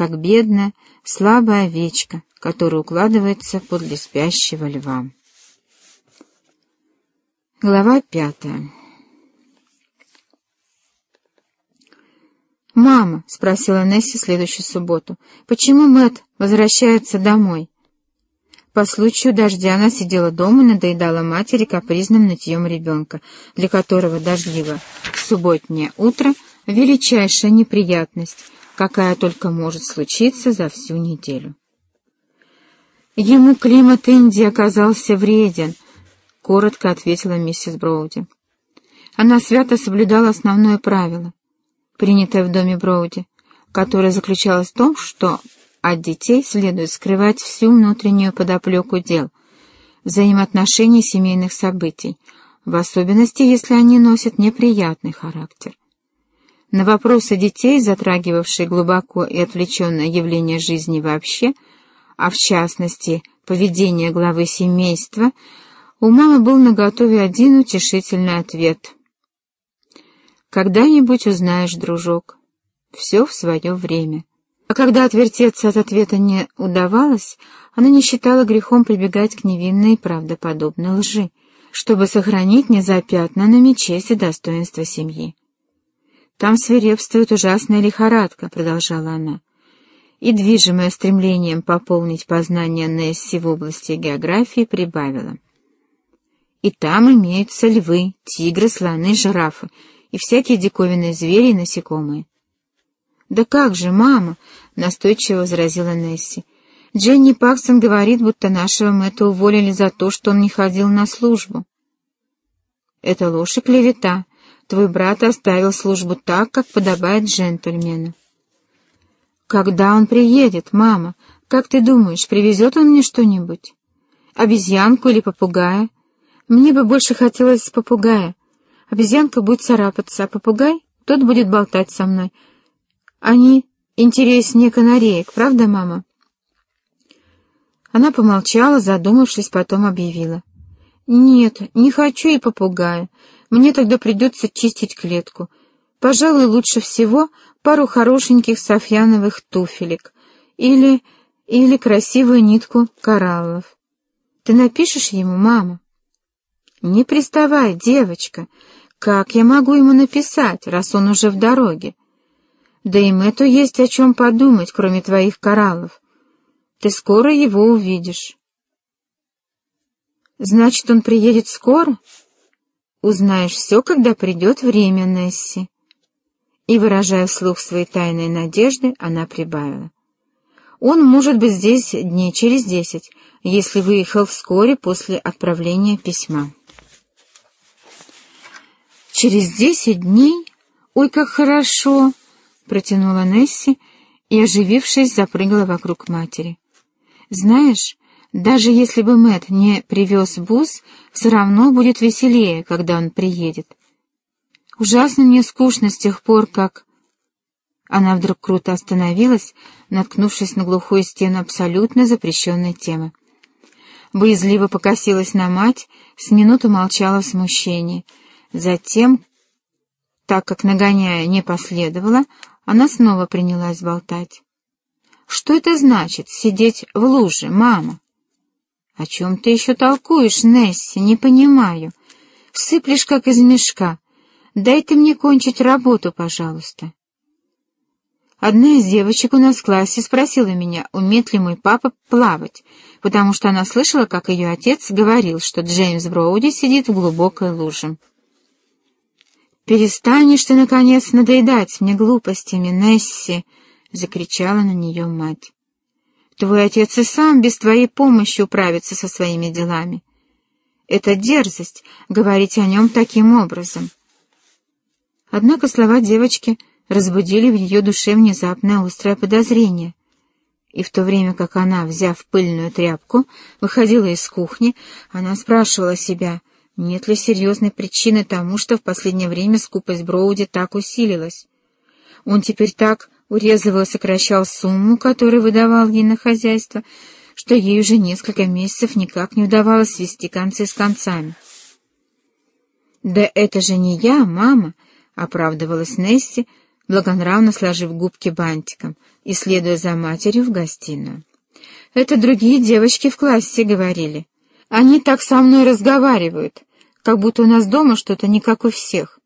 как бедная, слабая овечка, которая укладывается подле спящего льва. Глава пятая «Мама», — спросила Несси следующую субботу, — «почему Мэтт возвращается домой?» По случаю дождя она сидела дома и надоедала матери капризным нытьем ребенка, для которого дождливо субботнее утро — величайшая неприятность, какая только может случиться за всю неделю. «Ему климат Индии оказался вреден», — коротко ответила миссис Броуди. Она свято соблюдала основное правило, принятое в доме Броуди, которое заключалось в том, что от детей следует скрывать всю внутреннюю подоплеку дел, взаимоотношений семейных событий, в особенности, если они носят неприятный характер. На вопросы детей, затрагивавшие глубоко и отвлеченное явление жизни вообще, а в частности поведение главы семейства, у мамы был наготове один утешительный ответ. «Когда-нибудь узнаешь, дружок, все в свое время». А когда отвертеться от ответа не удавалось, она не считала грехом прибегать к невинной и правдоподобной лжи, чтобы сохранить незапятнанными честь и достоинство семьи. «Там свирепствует ужасная лихорадка», — продолжала она, и, движимая стремлением пополнить познание Несси в области географии, прибавила. «И там имеются львы, тигры, слоны, жирафы и всякие диковинные звери и насекомые. «Да как же, мама!» — настойчиво возразила Несси. «Дженни Паксон говорит, будто нашего Мэтта уволили за то, что он не ходил на службу». «Это ложь и клевета. Твой брат оставил службу так, как подобает джентльмену». «Когда он приедет, мама? Как ты думаешь, привезет он мне что-нибудь? Обезьянку или попугая? Мне бы больше хотелось попугая. Обезьянка будет царапаться, а попугай, тот будет болтать со мной» Они интереснее канареек, правда, мама?» Она помолчала, задумавшись, потом объявила. «Нет, не хочу и попугая. Мне тогда придется чистить клетку. Пожалуй, лучше всего пару хорошеньких софьяновых туфелек или... или красивую нитку кораллов. Ты напишешь ему, мама?» «Не приставай, девочка. Как я могу ему написать, раз он уже в дороге? Да и Мэтту есть о чем подумать, кроме твоих кораллов. Ты скоро его увидишь. Значит, он приедет скоро? Узнаешь все, когда придет время, Несси. И, выражая вслух свои тайные надежды, она прибавила. Он может быть здесь дней через десять, если выехал вскоре после отправления письма. Через десять дней? Ой, как хорошо! протянула Несси и, оживившись, запрыгала вокруг матери. «Знаешь, даже если бы Мэт не привез бус, все равно будет веселее, когда он приедет. Ужасно мне скучно с тех пор, как...» Она вдруг круто остановилась, наткнувшись на глухую стену абсолютно запрещенной темы. Боязливо покосилась на мать, с минуту молчала в смущении. Затем, так как нагоняя не последовало, она снова принялась болтать. «Что это значит, сидеть в луже, мама?» «О чем ты еще толкуешь, Несси? Не понимаю. Сыплешь, как из мешка. Дай ты мне кончить работу, пожалуйста». Одна из девочек у нас в классе спросила меня, умеет ли мой папа плавать, потому что она слышала, как ее отец говорил, что Джеймс Броуди сидит в глубокой луже. «Перестанешь ты, наконец, надоедать мне глупостями, Несси!» — закричала на нее мать. «Твой отец и сам без твоей помощи управится со своими делами. Это дерзость — говорить о нем таким образом». Однако слова девочки разбудили в ее душе внезапное острое подозрение. И в то время как она, взяв пыльную тряпку, выходила из кухни, она спрашивала себя — нет ли серьезной причины тому, что в последнее время скупость Броуди так усилилась? Он теперь так урезывал и сокращал сумму, которую выдавал ей на хозяйство, что ей уже несколько месяцев никак не удавалось свести концы с концами. «Да это же не я, мама!» — оправдывалась Несси, благонравно сложив губки бантиком и следуя за матерью в гостиную. «Это другие девочки в классе говорили. Они так со мной разговаривают, как будто у нас дома что-то не как у всех.